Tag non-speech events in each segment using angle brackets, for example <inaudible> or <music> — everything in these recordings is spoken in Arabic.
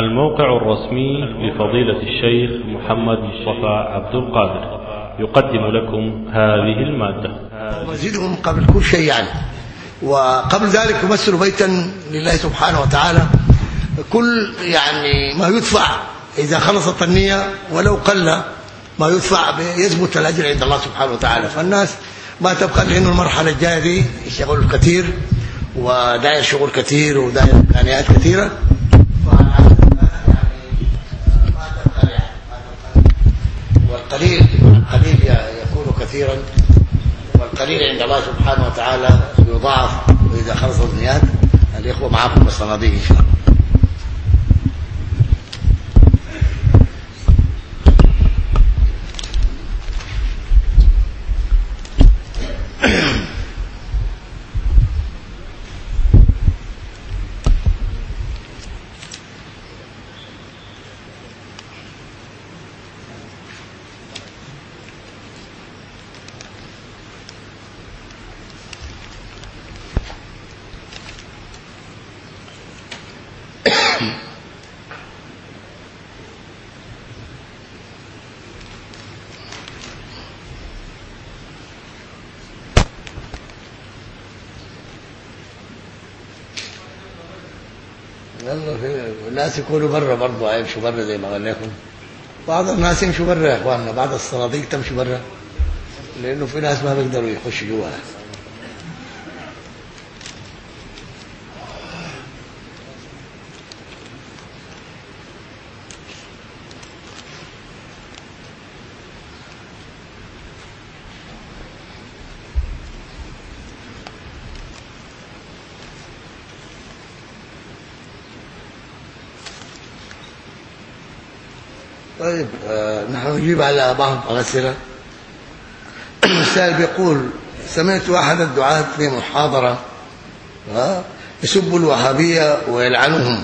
الموقع الرسمي لفضيلة الشيخ محمد مصطفى عبد القادر. يقدم لكم هذه المادة. مزيدهم قبل كل شيء يعني. وقبل ذلك يمثل بيتا لله سبحانه وتعالى. كل يعني ما يدفع إذا خلصت النية ولو قل ما يدفع يثبت الأجر عند الله سبحانه وتعالى. فالناس ما تبقى لأنه المرحلة الجاية دي الشغل كثير وداير شغل كثير وداير إمكانيات كثيرة. والقليل القليل يكون كثيرا والقليل عند الله سبحانه وتعالى يضاعف واذا خلصت النيات. الإخوة معاكم بالصناديق إن شاء الله. يلا يكونوا برا برضه يمشوا برا زي ما قال لكم. بعض الناس يمشوا برا يا إخواننا بعض الصناديق تمشي برا لأنه في ناس ما بيقدروا يخشوا جوا. طيب آه نحن نجيب على بعض الأسئلة. السائل بيقول سمعت أحد الدعاة في محاضرة آه يسب الوهابية ويلعنهم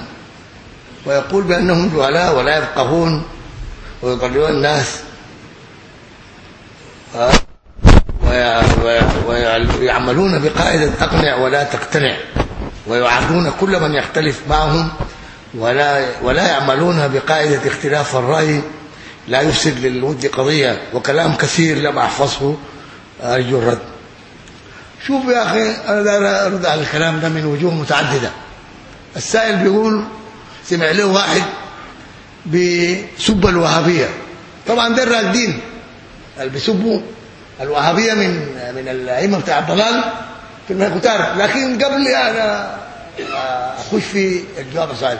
ويقول بأنهم جهلاء ولا يفقهون ويضللون الناس آه ويعملون بقاعدة أقنع ولا تقتنع ويعادون كل من يختلف معهم ولا ولا يعملون بقاعدة اختلاف الرأي لا يفسد للود قضية وكلام كثير لم أحفظه. ارجو الرد. شوف يا أنا داير أرد على الكلام ده من وجوه متعددة. السائل بيقول سمع له واحد بسب الوهابية. طبعا ده الراقدين اللي بيسبوا الوهابية من من الأئمة بتاع الضلال في المكتار لكن قبل أنا أخش في الجواب السؤال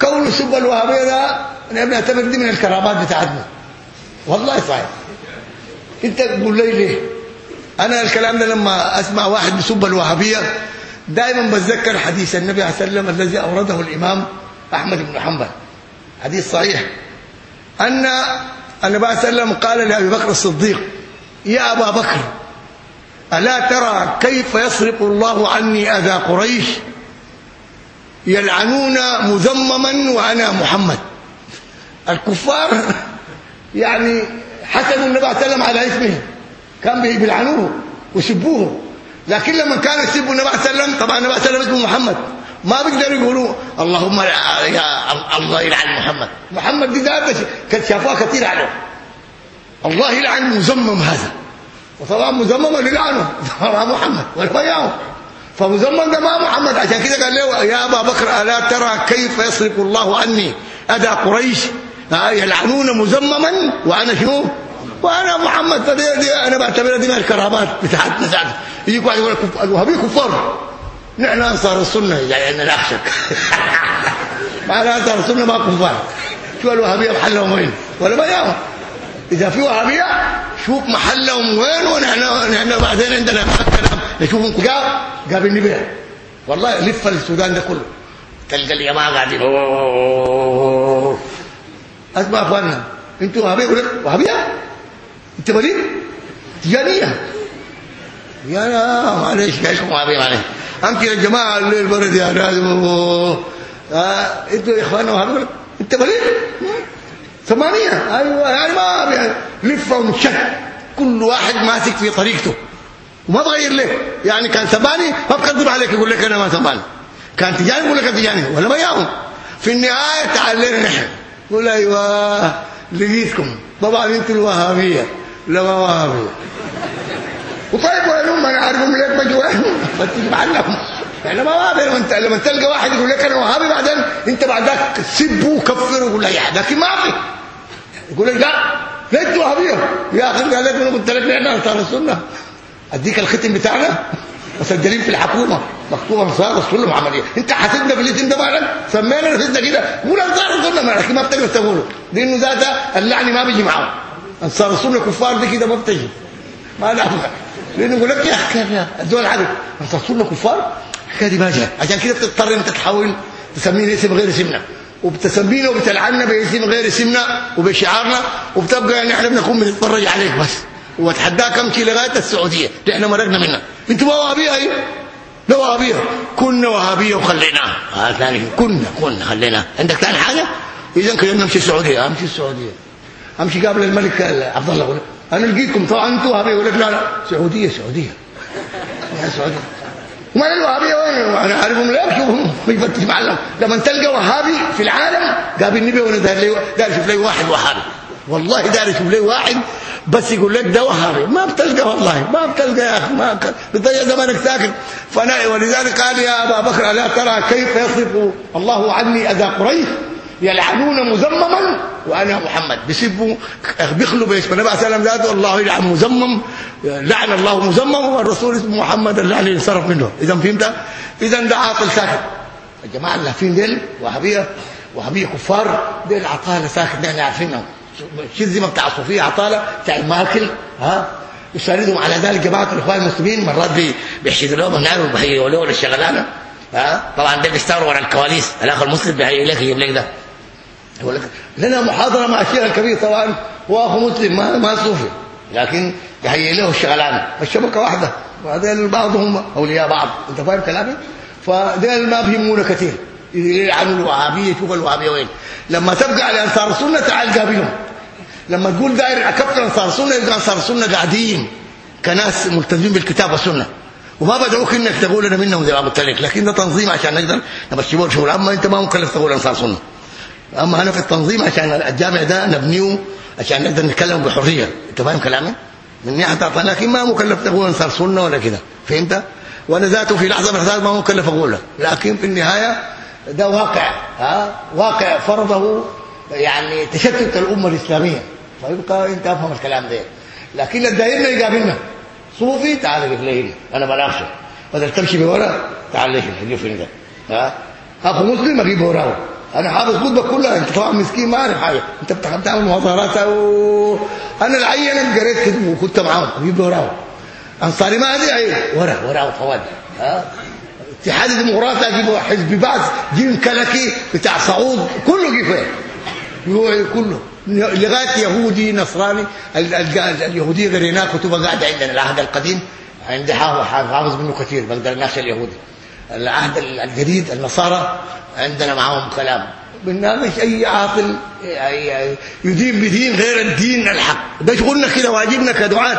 كون سب الوهابية ده أنا بنعتبر دي من الكرامات بتاعتنا. والله صحيح. أنت تقول لي ليه؟ أنا الكلام ده لما أسمع واحد بيسب الوهابية دائما بتذكر حديث النبي عليه وسلم الذي أورده الإمام أحمد بن حنبل. حديث صحيح. أن النبي عليه وسلم قال لأبي بكر الصديق يا أبا بكر ألا ترى كيف يصرف الله عني أذى قريش يلعنون مذمما وأنا محمد؟ الكفار يعني حسدوا النبي صلى الله عليه وسلم على اسمه. كان بيلعنوه ويسبوه لكن لما كانوا يسبوا النبي صلى الله عليه وسلم طبعا النبي صلى الله عليه وسلم اسمه محمد. ما بيقدروا يقولوا اللهم يا الله يلعن محمد. محمد دي ذات شافوها كثير عليه. الله يلعن مذمم هذا. وطبعا مذمم يلعنه طبعا <laughs> محمد ولا ياهم فمزمن ده ما محمد. عشان كده قال له يا أبا بكر ألا ترى كيف يصرف الله عني؟ أذى قريش؟ يلعنون مزمما وأنا شنو؟ وأنا محمد فدي دي أنا بعتبرها دي من الكرامات بتاعتنا ساعتها يجي واحد يقول الوهابيه كفار. نحن أنصار السنة يعني نخشك معنى <laughs> أنصار السنة ما كفار. شو الوهابيه محلهم وين؟ ولا ما ياهم إذا في وهابيه شوف محلهم وين ونحن نحن بعدين عندنا كلام. نشوفهم جاب جاب النبي والله لف السودان ده كله. تلقى الجماعه قاعدين. أسمع أخواننا. أنتوا وهابيه يقول وهابيه أنت وليد؟ تجاريه يا لا معلش إيش وهابيه معلش امشي يا جماعة الليل برد يا آه أنتوا يا إخواننا وهابيه أنت وليد؟ ثمانيه أيوه يعني ما لفه ومشت كل واحد ماسك في طريقته. وما تغير ليه. يعني كان ثماني ما بكذب عليك يقول لك أنا ما ثماني كان تجاني يقول لك تجاني. ولا ما ياهم. في النهاية تعلمنا نحن. قول أيوه لقيتكم. طبعا أنتوا الوهابية لا ما وهابية. وطيب وينهم أنا عارفهم ليك بجوا بس معلم يعني ما وهابي. انت لما تلقى واحد يقول لك أنا وهابي بعدين أنت بعدك تسبه وكفره ويقول لا لكن ما في. يقول لك لا انت وهابيه يا أخي قال لك أنا قلت لك إحنا انصار السنة؟ أديك الختم بتاعنا؟ مسجلين في الحكومة. مكتوب انصار السنة عمليه انت حاسبنا في الاسم ده معنا سمينا نفسنا كده؟ قول انصار السنة لكن ما بتقدر تقوله لأنه ذات اللعن ما بيجي معاه انصار السنة كفار دي كده ما بتجي. ما نعرف لأنه يقول لك يا أخي الدول عارف انصار السنة كفار؟ الحكاية دي ما جاء. عشان كده بتضطر انت تحاول تسمينا اسم غير اسمنا. وبتسمينا وبتلعننا باسم غير اسمنا وبشعارنا. وبتبقى يعني إحنا بنكون بنتفرج عليك بس. وأتحداك أمشي لغاية السعودية. إحنا مرقنا منها. أنتوا وهابيه إيه؟ لا وهابيه كنا وهابيه وخليناها. آه ثاني. كنا. كنا خليناها. عندك ثاني حاجة؟ اذا كنا نمشي السعودية. امشي السعودية. امشي قبل الملك عبد الله يقول أنا لقيتكم. طبعا أنتوا وهابيه يقول لك لا لا. سعودية سعودية. يا سعودية. وما الوهابية وين؟ أنا عارفهم لا شوفهم بيفتش معلم لما تلقى وهابي في العالم قابل النبي وأنا داير لي داير أشوف لي واحد. وهابي والله داير أشوف لي واحد. بس يقول لك ده وهابي. ما بتلقى والله. ما بتلقى يا أخي ما بتضيع زمانك ساكت فأنا ولذلك قال يا أبا بكر ألا ترى كيف يصف الله عني أذى قريش؟ يلعنون مزمما وأنا محمد. بيسبوا بيخلوا باسم النبي عليه ذاته الله يلعن مزمم. لعن الله مزمم والرسول اسمه محمد اللي انصرف منه. اذا فهمت؟ اذا ده عاطل ساكت الجماعه اللي فين ديل وهابية وهابية كفار. ديل عطالة ساكت نحن عارفينهم. الشذمه بتاع الصوفيه عطاله بتاع الماكل ها؟ يساندهم على ذلك جماعة الإخوان المسلمين مرات بيحشدوا لهم النار وبيهيئوا له الشغلانه ها؟ طبعا ده بيستمر ورا الكواليس الاخ المسلم بيهيئ لك يجيب لك ده. يقول لك لنا محاضرة مع الشيخ الكبير طبعا هو اخو مسلم ما ما صوفي. لكن يهيئ له الشغلانة. الشبكة واحدة. وهذول بعضهم أولياء بعض. أنت فاهم كلامي؟ فدول ما بيهمونا كثير. يلعنوا الوهابية شوف الوهابية وين. لما تبقى على أنصار السنة تعال قابلهم. لما تقول داير اكفر أنصار السنة يبقى أنصار السنة قاعدين كناس ملتزمين بالكتاب والسنة. وما بدعوك إنك تقول أنا منهم زي ما قلت لك لكن ده تنظيم عشان نقدر نمشي بيه شغل أما أنت ما مكلف تقول أنصار سنة. أما أنا في التنظيم عشان الجامع ده نبنيه عشان نقدر نتكلم بحرية. أنت فاهم كلامي؟ من ناحية لكن ما مكلف تقول أنصار سنة ولا كده. فهمت؟ وأنا ذاته في لحظة من اللحظات ما مكلف أقوله. لكن في النهاية ده واقع ها؟ واقع فرضه يعني تشتت الأمة الإسلامية. فيبقى انت افهم الكلام ده. لكن الدايرنا يقابلنا. صوفي تعال قف لي أنا بناقشه بدل تمشي بورا تعال ليش نجيب هنا ها؟ أخو مسلم أجيب وراه. أنا حافظ خطبه كلها. أنت طبعا مسكين ما عارف حاجة. أنت بتحب تعمل مظاهرات. أو أنا العين أنا قريت كده وكنت معاهم. أجيب وراه. أنصاري ما أدري. عين ورا ورا طوال ها؟ اتحاد الديمقراطي أجيب حزب بعث جيم كلكي بتاع صعود. كله جه فين كله لغاية يهودي نصراني اليهوديه قريناه كتبها قاعدة عندنا العهد القديم عندي حافظ منه كثير بقدر اناقش اليهودي. العهد الجديد النصارى عندنا معاهم كلام. بنناقش أي عاطل يدين بدين غير الدين الحق. ده شغلنا كده واجبنا كدعاة.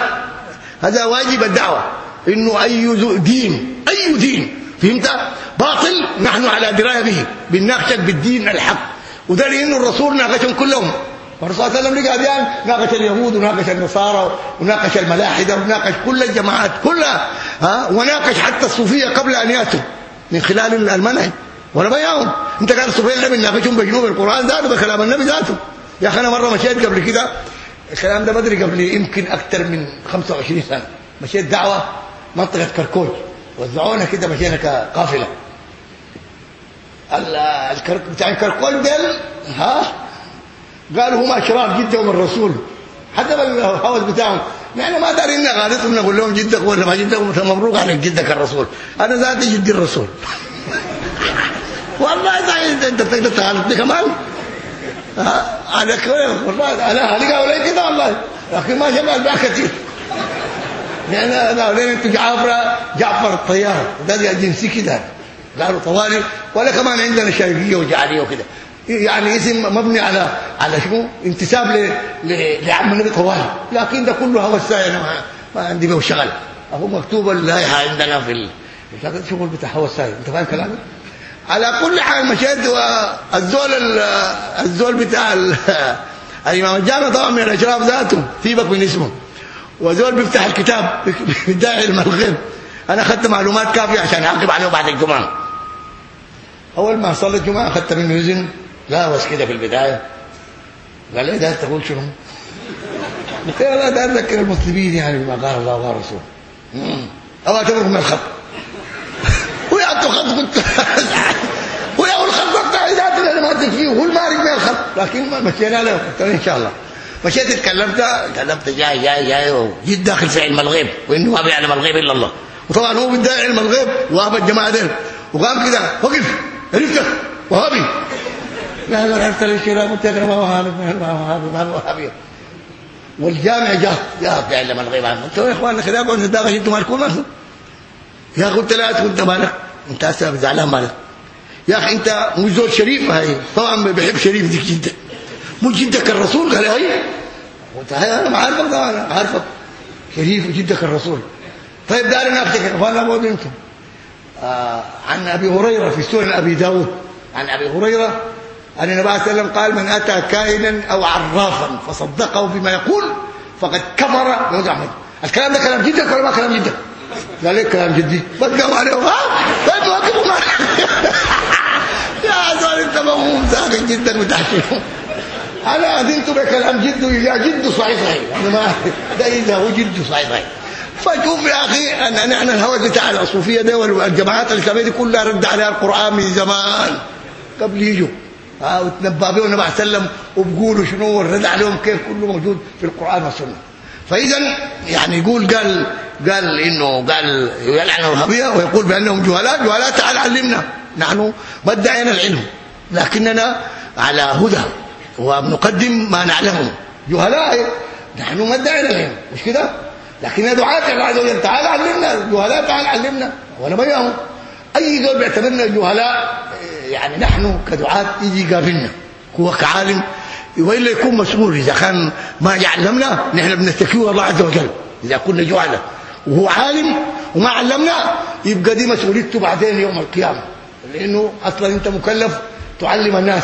هذا واجب الدعوة. إنه أي دين أي دين فهمت؟ باطل نحن على دراية به. بنناقشك بالدين الحق. وده لأنه الرسول ناقشهم كلهم. والرسول صلى الله عليه وسلم قال ناقش اليهود وناقش النصارى وناقش الملاحدة وناقش كل الجماعات كلها ها وناقش حتى الصوفية قبل أن يأتوا من خلال المنهج ولا بياهم أنت قال الصوفية لم يناقشهم بجنوب القرآن ذاته بكلام النبي ذاته. يا أخي أنا مرة مشيت قبل كده الكلام ده بدري قبل يمكن أكثر من 25 سنة. مشيت دعوة منطقة كركوج وزعونا كده مشينا كقافلة. الكرك بتاع كركوج دول ها قالوا هم اشرار جدا من الرسول. حتى الهوس بتاعهم نحن ما دارين نغالطهم نقول لهم جدك ولا ما جدك مبروك عليك جدك الرسول. أنا ذاتي جدي الرسول. <laughs> والله إذا انت تقدر تغالطني كمان على كده والله أنا هلقى ولا كده والله. لكن ما شبه الباقي كثير يعني أنا لين انت جعفر جعفر الطيار ده جنسي كده. قالوا طوالي ولا كمان عندنا شرقيه وجعليه وكده. يعني اسم مبني على على شنو؟ انتساب. لعم النبي طوالي لكن ده كله هو الساعة ما, ما عندي به شغل. أهو مكتوب اللائحه عندنا في ال... شغل بتاع هو الساعة أنت فاهم كلامي؟ على كل حال مشيت والزول ال- الزول بتاع ال- الإمام الجامع طبعا من الأشراف ذاته سيبك من اسمه. وزول بيفتح الكتاب <laughs> بيدعي علم الغيب أنا أخذت معلومات كافية عشان أعقب عليه بعد الجمعة. أول ما صلى الجمعة أخذت منه إذن. لا بس كده في البداية. قال لي ده؟ تقول شنو؟ لا ده اذكر المسلمين يعني بما قال الله وقال رسوله. مم. أو اعتبره من الخط. <laughs> ويعطوا خط قلت <laughs> ويا الخط بتاعي ذات اللي ما فيه وهو المارق من الخط. لكن ما مشينا له. قلت له إن شاء الله. مشيت اتكلمت اتكلمت جاي جاي جاي وجيت داخل في علم الغيب وإنه ما بيعلم الغيب إلا الله. وطبعا هو بيدعي علم الغيب وهاب الجماعه دول وقام كده وقف عرفت وهابي لا لا عرفت ليش لا قلت لك أنا ما وهابي ما وهابي ما وهابي والجامع جاء جاء بيعلم الغيب عنه قلت. له يا إخوان كده قلت داخل أنتم مالكم يا أخي قلت لا أنت مالك أنت هسه زعلان مالك يا أخي أنت مش زول شريف هاي. طبعا بيحب شريف ديك جدا مش جدك الرسول قال قلت هاي أنا ما عارفك أنا عارفك شريف جدك الرسول. طيب دارنا أفتكر. فانا بقول أنتم آه عن أبي هريرة في سنن أبي داود. عن أبي هريرة ان النبي صلى الله عليه وسلم قال من أتى كائنا أو عرافا فصدقه بما يقول فقد كفر بوضع الكلام ده كلام جدك ولا ما كلام جدك قال لي كلام جدي؟ بقوا عليه ها طيب وقفوا معه يا زول انت مفهوم ساكت جدا وتحكيهم أنا أذنت بكلام جد يا جد صحيح صحيح. أنا ما <laughs> ده إذا هو جد صحيح صحيح. فشوف يا أخي ان نحن الهوى بتاع الصوفيه ده والجماعات الاسلاميه دي كلها رد عليها القرآن من زمان. قبل يجوا؟ ها وتنبأ بهم النبي عليه وسلم وبيقولوا شنو والرد عليهم كيف كله موجود في القرآن والسنة. فإذا يعني يقول قال قال إنه قال يلعن الوهابيه ويقول بأنهم جهلاء جهلاء تعال علمنا. نحن ما ادعينا العلم لكننا على هدى وبنقدم ما نعلمه. جهلاء نحن ما ادعينا العلم مش كده؟ لكن دعاة الله عز وجل تعال علمنا جهلاء تعال علمنا. ولا بيهم أي دول بيعتبرنا جهلاء يعني نحن كدعاة يجي يقابلنا هو كعالم وإلا يكون مسؤول. إذا كان ما يعلمنا نحن بنستكيه الله عز وجل. إذا كنا جهله وهو عالم وما علمنا يبقى دي مسؤوليته بعدين يوم القيامة. لأنه أصلا أنت مكلف تعلم الناس.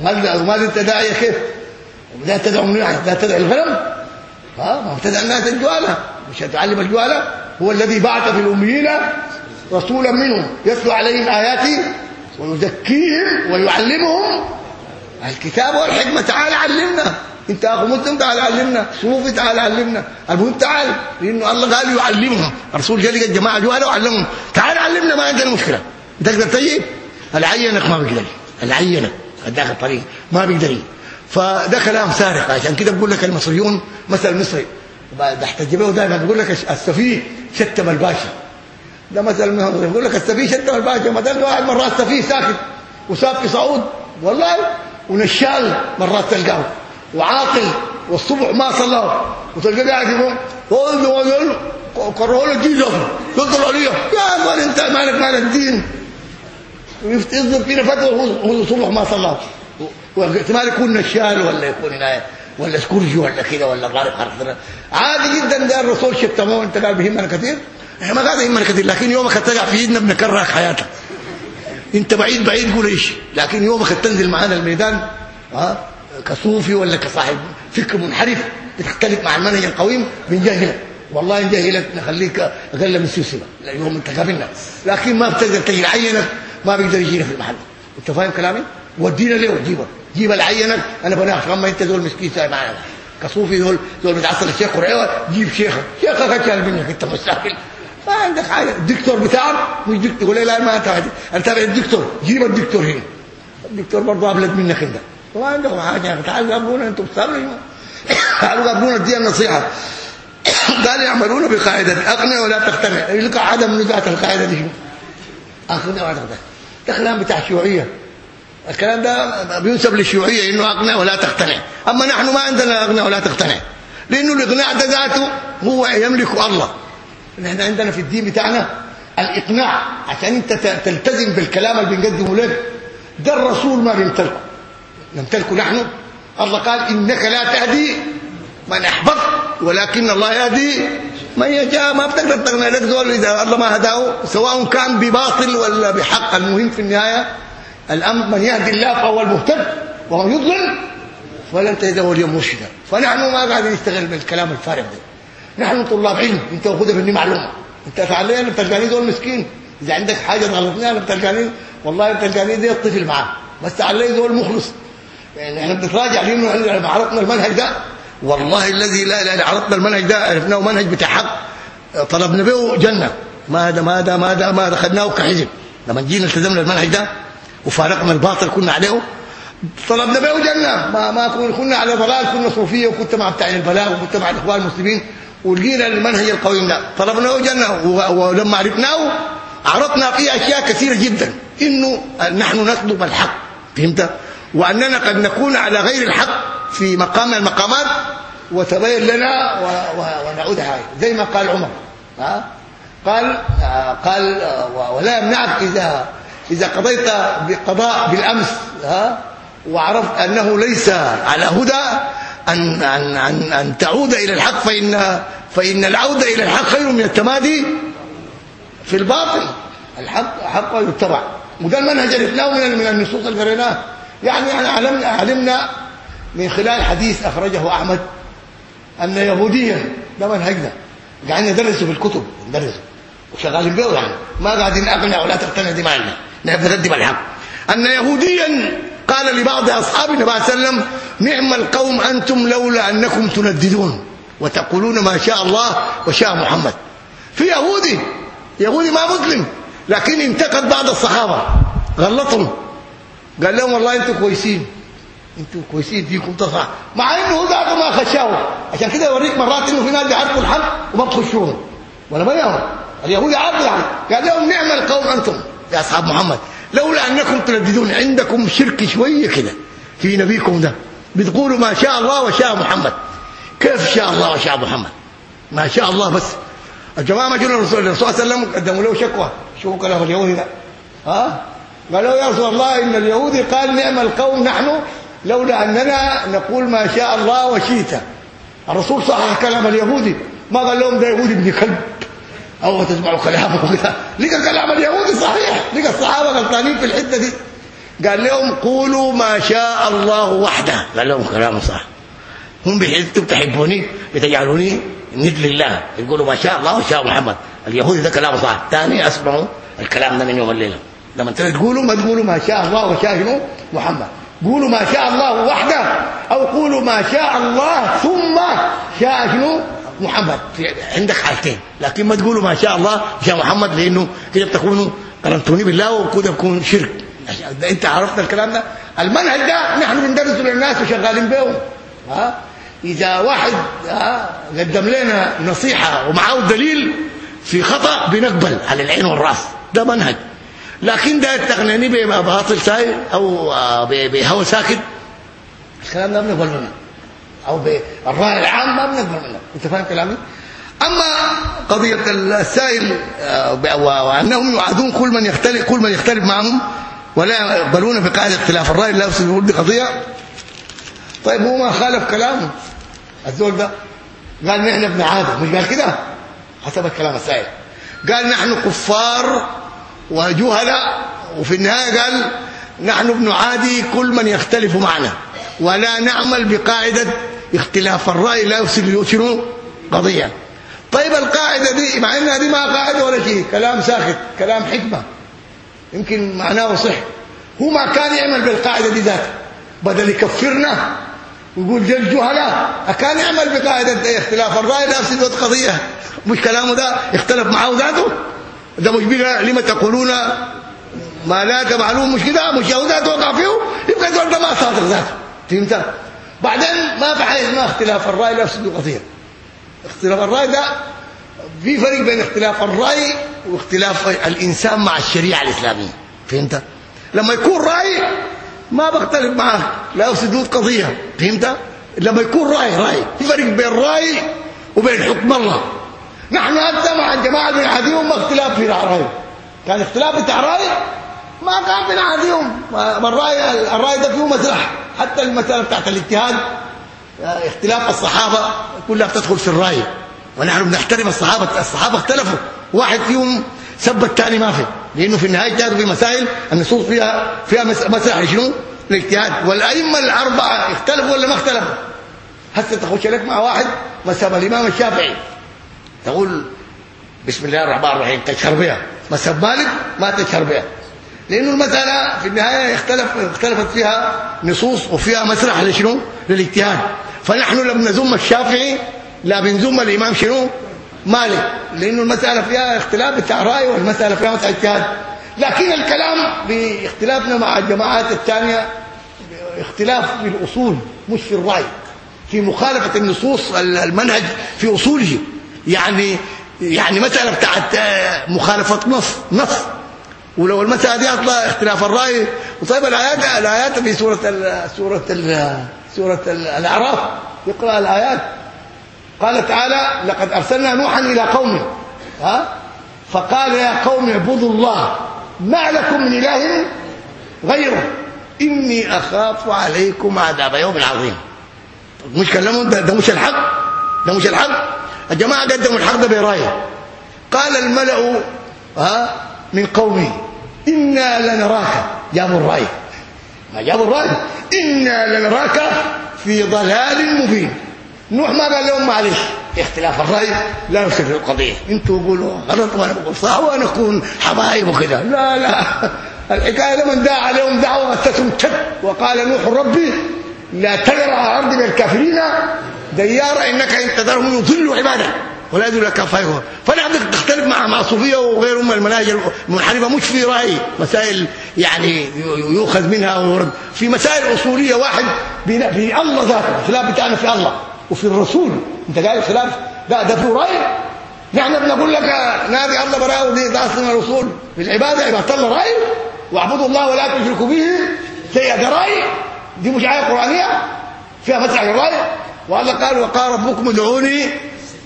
وما وما أنت داعيه كيف لا تدعو لا تدعو الغنم ها؟ ما تدعو الناس الجواله مش هتعلم الجواله هو الذي بعث في الأميين رسولا منهم. يتلو عليهم آياتي ويزكيهم ويعلمهم الكتاب والحكمة تعال علمنا. انت أخو مسلم تعال علمنا. صوفي تعال علمنا. المهم تعال لأنه الله قال يعلمهم الرسول لقى الجماعه جوا وعلمهم تعال علمنا ما عندنا مشكلة. تقدر تجي العينك ما بيقدر العينك اداك الطريق ما بيقدر فده كلام سارق عشان كده بقول لك المصريون مثل مصري بحتج دائما بقول لك السفيه شتم الباشا. ده مثل من بقول لك السفيه شتم الباشا ما ده واحد مرات السفيه ساكت وساب في صعود والله ونشال مرات تلقاه. وعاقل والصبح ما صلى وتلقاه قاعد يقول قول كرهوا له الدين يفضل عليه. يا أخوان أنت مالك مال الدين ويفضل فينا فتوى وهو الصبح ما صلى واحتمال يكون نشال ولا يكون ولا سكورجي ولا كده ولا حرف عادي جدا ده الرسول شتموه. أنت قال بيهمنا كثير. ما قاعد يهمنا كثير لكن يومك تقع في إيدنا بنكرهك حياتك. أنت بعيد بعيد قول إيش؟ لكن يومك تنزل معانا الميدان ها كصوفي ولا كصاحب فكر منحرف بتختلف مع المنهج القويم بنجهلك والله نجهلك نخليك أقل من السلسله يوم أنت قابلنا لكن ما بتقدر تجي عينك ما بيقدر يجينا في المحل. أنت فاهم كلامي؟ ودينا ليه وجيبه جيب العينك. أنا بناقش اما أنت دول مسكين ساي معانا. كصوفي دول دول بتعصر الشيخ ورعوه جيب شيخك. شيخك اتشال منك أنت مستعجل ما عندك حاجة. الدكتور بتاعك مش يقول لي لا ما انت تابع الدكتور جيب الدكتور هنا. الدكتور برضه ابلد منك انت ما عندكم حاجة. تعالوا قابلونا أنتم. بتصلوا تعالوا قابلونا دي النصيحه قال يعملون بقاعدة. اقنع ولا تقتنع. القاعده من ذات القاعدة دي اقنع ولا تقتنع. ده كلام بتاع الشيوعيه الكلام ده بينسب للشيوعية إنه اقنع ولا تقتنع. أما نحن ما عندنا اقنع ولا تقتنع. لأنه الإقناع ده ذاته هو يملك الله. نحن عندنا في الدين بتاعنا الإقناع عشان انت تلتزم بالكلام اللي بنقدمه لك ده الرسول ما بيمتلكه. نمتلكه نحن. الله قال إنك لا تهدي من أحببت ولكن الله يهدي من يشاء. ما بتقدر تقنع لك دول إذا الله ما هداه سواء كان بباطل ولا بحق. المهم في النهاية الأمر من يهدي الله فهو المهتد ومن يضلل فلن تجده اليوم مرشدا. فنحن ما قاعدين نشتغل بالكلام الفارغ ده. نحن طلاب علم انت واخدها مني معلومة. انت تعلمنا بتلقاني دول مسكين. إذا عندك حاجة غلطناها بتلقاني والله بتلقاني ده الطفل معاه بس تعلمني دول مخلص. يعني إحنا بنتراجع لأنه عرفنا المنهج ده؟ والله الذي لا إله إلا المنهج ده عرفناه منهج بتاع حق. طلبنا به جنة. ما هذا ما هذا ما هذا ما هذا خدناه كحزب. لما جينا التزمنا المنهج ده وفارقنا الباطل كنا عليه طلبنا به جنة. ما ما كنا على ضلال كنا صوفية وكنت مع بتاع البلاغ وكنت مع الإخوان المسلمين. ولقينا المنهج القويم ده. طلبنا له جنه ولما عرفناه عرفنا فيه أشياء كثيرة جدا. إنه نحن نطلب الحق. فهمت؟ وأننا قد نكون على غير الحق في مقام المقامات وتبين لنا ونعود هاي زي ما قال عمر. ها؟ قال قال ولا يمنعك إذا إذا قضيت بقضاء بالأمس ها؟ وعرفت أنه ليس على هدى ان ان ان, أن تعود إلى الحق فان فإن العودة إلى الحق خير من التمادي في الباطل. الحق حق يتبع. وده المنهج عرفناه من من النصوص اللي قريناها. يعني إحنا علمنا علمنا من خلال حديث أخرجه أحمد أن يهوديا ده منهجنا. قاعدين ندرسه في الكتب ندرسه. وشغالين بيه يعني. ما قاعدين اقنع ولا تقتنع دي معنا نحن نقدم الحق. أن يهوديا قال لبعض اصحاب النبي صلى الله عليه وسلم نعم القوم أنتم لولا أنكم تنددون وتقولون ما شاء الله وشاء محمد. في يهودي يهودي ما مسلم لكن انتقد بعض الصحابة غلطهم. قال لهم والله أنتم كويسين أنتم كويسين فيكم تصح مع إنه ذاته ما خشاه عشان كده اوريك مرات إنه في ناس بيعرفوا الحق وما بتخشوهم ولا ما يهم اليهود يعني. قال لهم نعم القوم أنتم يا أصحاب محمد. لولا أنكم ترددون عندكم شرك شوية كده في نبيكم ده. بتقولوا ما شاء الله وشاء محمد. كيف شاء الله وشاء محمد؟ ما شاء الله بس. الجماعة ما جوا الرسول صلى الله عليه وسلم قدموا له شكوى. شو كلام اليهودي ده؟ ها؟ قالوا يا رسول الله إن اليهودي قال نعم القوم نحن لولا أننا نقول ما شاء الله وشئت. الرسول صحح كلام اليهودي. ما قال لهم ده يهودي ابن كلب. أو تسمعوا كلامه لقى كلام اليهودي صحيح. لقى الصحابة غلطانين في الحتة دي. قال لهم قولوا ما شاء الله وحده. قال لهم كلامه صح. هم بتحبوني؟ بتجعلوني ند لله. يقولوا ما شاء الله وشاء محمد. اليهودي ده كلامه صح. ثاني أسمعوا الكلام ده من يوم الليلة. لما تقولوا ما تقولوا ما شاء الله وشاء شنو؟ محمد. قولوا ما شاء الله وحده. أو قولوا ما شاء الله ثم شاء شنو؟ محمد. عندك حالتين. لكن ما تقولوا ما شاء الله شاء محمد لأنه كده بتكونوا قرنتوني بالله وكده بكون شرك. انت عرفت الكلام ده؟ المنهج ده نحن بندرسه للناس وشغالين بهم. ها؟ إذا واحد ها قدم لنا نصيحة ومعاه دليل في خطأ بنقبل على العين والرأس. ده منهج. لكن ده التقنيني بباطل ساي أو بهوى ساكت. الكلام ده بنقبل منه. أو بالراي العام ما بنقبل منه. أنت فاهم كلامي؟ أما قضية السائل وأنهم يعادون كل من يختلف كل من يختلف معهم ولا يقبلون في قاعدة اختلاف. الرأي لا يفسد الود قضية. طيب هو ما خالف كلامه. الزول ده قال نحن ابن عاده مش قال كده؟ حسب الكلام السائل قال نحن كفار وجهلاء وفي النهاية قال نحن بنعادي كل من يختلف معنا. ولا نعمل بقاعدة اختلاف. الرأي لا يفسد شنو قضية. طيب القاعدة دي مع إنها دي ما قاعدة ولا شيء. كلام ساخت كلام حكمة. يمكن معناه صح. هو ما كان يعمل بالقاعدة دي ذاته. بدل يكفرنا ويقول جل جهلاء كان يعمل بقاعدة اختلاف الرأي لا يفسد قضية. مش كلامه ده اختلف معه ذاته؟ ده مش بيقى لما تقولون ما لا تفعلون مش كده؟ مش يهودا توقع فيه؟ يبقى ده ما صادق ذاته. فهمت؟ بعدين ما في حاجة اسمها اختلاف الرأي لا يفسد قضية. اختلاف الرأي ده في فرق بين اختلاف الرأي واختلاف الإنسان مع الشريعة الإسلامية. فهمت؟ لما يكون رأي ما بختلف معاه لا يفسد قضيه فهمت؟ لما يكون رأي رأي. في فرق بين رأي وبين حكم الله. نحن هسه مع الجماعه بنعاديهم اختلاف في رأي. كان اختلاف بتاع رأي ما كان بنعاديهم الراي الرأي ده فيه مزرح حتى المسألة بتاعت الاجتهاد اختلاف الصحابة كلها بتدخل في الرأي. ونحن بنحترم الصحابة الصحابة اختلفوا. واحد فيهم سب الثاني ما في. لأنه في النهاية اجتهدوا في مسائل النصوص فيها فيها مسرح. شنو؟ الاجتهاد. والأئمة الأربعة اختلفوا ولا ما اختلفوا؟ هسه تخش لك مع واحد مذهب الإمام الشافعي. تقول بسم الله الرحمن الرحيم تشهر بها. مذهب مالك ما تشهر بها. لأنه المسألة في النهاية اختلف اختلفت فيها نصوص وفيها مسرح لشنو؟ للاجتهاد. فنحن لم نذم الشافعي لا بنذم الإمام شنو؟ مالك. لأنه المسألة فيها اختلاف بتاع رأي والمسألة فيها مسألة اجتهاد. لكن الكلام باختلافنا مع الجماعات الثانية اختلاف في الأصول مش في الرأي. في مخالفة النصوص المنهج في أصوله. يعني يعني مسألة بتاعت مخالفة نص نص. ولو المسألة دي أصلا اختلاف الرأي. وطيب الآيات الآيات في سورة سورة سورة الأعراف. يقرأ الآيات. قال تعالى لقد أرسلنا نوحا إلى قومه. ها؟ فقال يا قوم اعبدوا الله. ما لكم من إله غيره. إني أخاف عليكم عذاب يوم عظيم. مش كلامه ده, ده مش الحق. ده مش الحق. الجماعه قدموا الحق ده برايه قال الملأ ها من قومه إنا لنراك. جابوا الرأي. ما جابوا الرأي. إنا لنراك في ضلال مبين. نوح ما قال لهم معلش. اختلاف الرأي لا يفسد القضية. أنتوا قولوا غلط وأنا بقول صح ونكون حبايب وكذا. لا لا. الحكاية لمن دعا عليهم دعوة أتتهم تب. وقال نوح ربي لا تذر على الأرض من الكافرين ديارا إنك إن تذرهم يضلوا عبادك. ولا يدل لك فايهم فنحن تختلف مع مع الصوفيه وغيرهم المناهج المنحرفة. مش في راي مسائل يعني يؤخذ منها ويرد في مسائل أصولية واحد في الله ذاته. الخلاف بتاعنا في الله. وفي الرسول. انت قاعد خلاف؟ لا ده في راي نحن بنقول لك نادي الله براءه دي ده أصلا الرسول في العبادة عباده الله رأي. واعبدوا الله ولا تشركوا به. شيئا ده رأي. دي مش آية قرآنية. فيها مسح الرأي. والله قال وقال ربكم ادعوني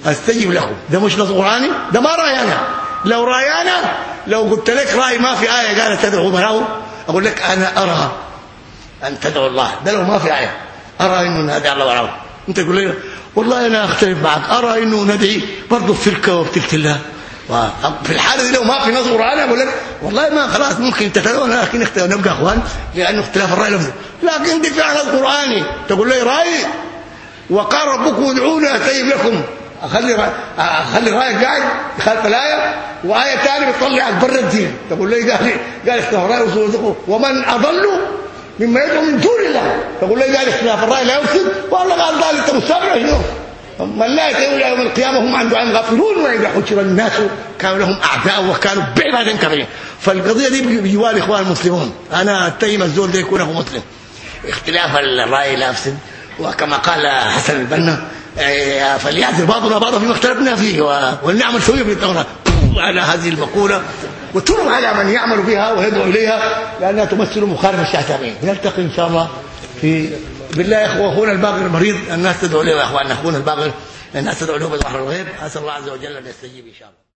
أستجب لكم. ده مش نص قرآني. ده ما رأي أنا. لو رأي أنا لو قلت لك رأي ما في آية قالت تدعو مراه أقول لك أنا أرى أن تدعو الله. ده لو ما في آية. أرى إنه نادي الله وراه انت تقول لي والله أنا أختلف معك أرى إنه ندعي برضه فرقه وبتلك الله. في الحالة دي لو ما في نص قراني أقول لك والله ما خلاص ممكن تتلون لكن نبقى إخوان لأنه اختلاف الرأي لفظ لكن دي فعلا قراني تقول لي رأي وقال ربكم ادعوني استجب لكم. أخلي رأي أخلي رايك قاعد خلف الآية وآية ثانية بتطلعك بره الدين. تقول لي قال قال اختلاف الرأي وصول ومن أضل مما يدعو من دون الله. تقول لي قال اختلاف الرأي لا يفسد والله قال مستبع شنو من لا يقول يوم القيامة هم عن دعاء غافلون وإذا حشر الناس كانوا لهم أعداء وكانوا بعباد كافرين فالقضية دي بجوار إخوان المسلمون. أنا اتهم الزول ده يكون أخو مسلم. اختلاف الرأي لا يفسد. وكما قال حسن البنا فليعذر بعضنا بعضا فيما اختلفنا فيه ولنعمل سويه بالتوراة على هذه المقولة. وترم على من يعمل بها ويدعو إليها لأنها تمثل مخالفة الشعتابين نلتقي إن شاء الله في بالله إخوة أخونا الباقر المريض الناس تدعو له يا اخواننا أخونا الباقر الناس تدعو له بظهر الغيب. أسأل الله عز وجل أن يستجيب إن شاء الله.